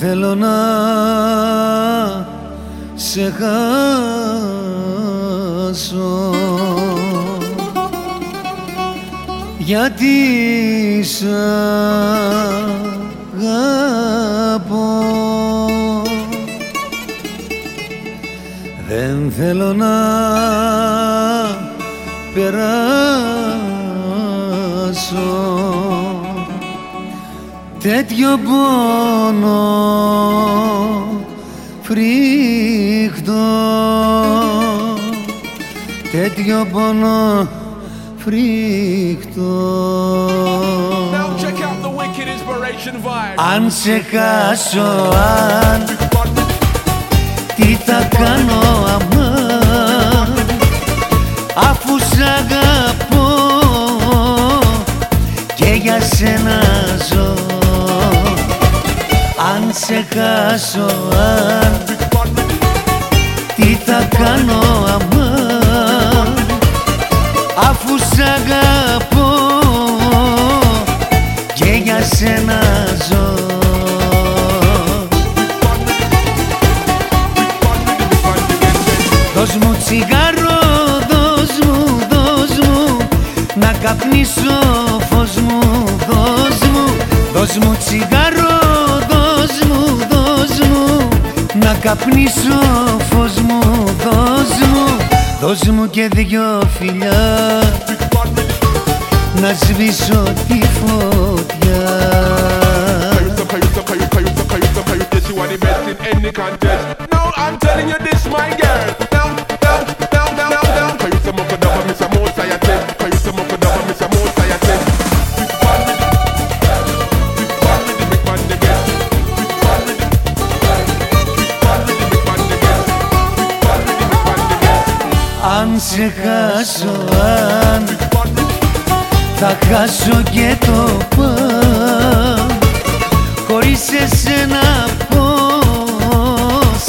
θέλω να σε χάσω. Γιατί σ' αγαπώ. Δεν θέλω να περάσω τέτοιο πόνο φρίχτο τέτοιο πόνο φρίχτο Now check out the wicked inspiration vibe. αν σε χάσω αν τι θα κάνω αμάν. Αφού σ' αγαπώ και για σένα ζω. αν σε χάσω αν. Τι θα κάνω αμάν. Αφού σ' αγαπώ και για σένα ζω. Δώσ' μου τσιγάρο, δώσ' μου, δώσ' μου. Να καπνίσω φως μου, δώσ' μου. Δώσ' μου τσιγάρο, Να καπνίσω φως μου, δώσ' μου Δώσ' μου και δυο φιλιά. Να σβήσω τη φωτιά Αν σε χάσω, αν Big fan with it. θα χάσω και το παν Χωρίς εσένα πώς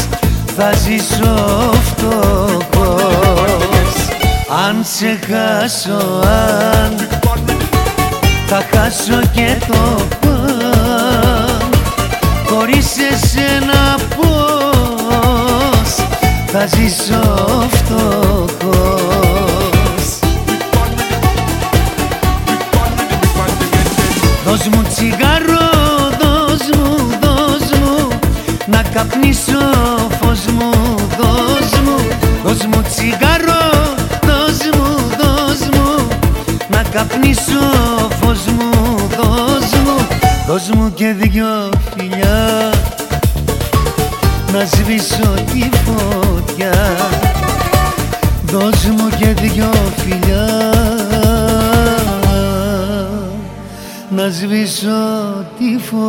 θα ζήσω φτωχός Αν σε χάσω, αν Big fan with it. θα χάσω και το παν μου τσιγάρο, δώσ' μου, δώσ' μου. Να καπνίσω φως μου, δώσ' μου. Δώσ' μου τσιγάρο, δώσ' μου, δώσ' μου. Να καπνίσω φως μου, δώσ' μου. Δώσ' μου και δυο φιλιά. Να σβήσω τη φωτιά. Δώσ' μου και δυο φιλιά να σβήσω τη φωτιά